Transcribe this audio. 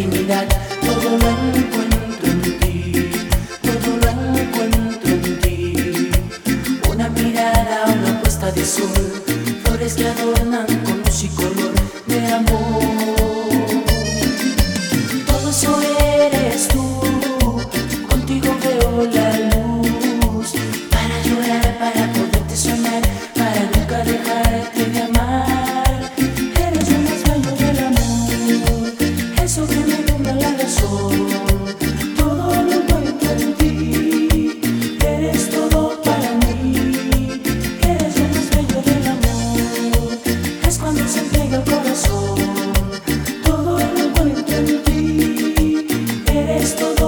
intimidad, todo lo encuentro en ti, todo lo encuentro en ti. Una mirada, una puesta de sol, flores que adornan con luz y color de amor. Todo lo que yo en ti, eres todo para mí, eres lo más bello del amor, es cuando se entrega el corazón. Todo lo que yo en ti, eres todo.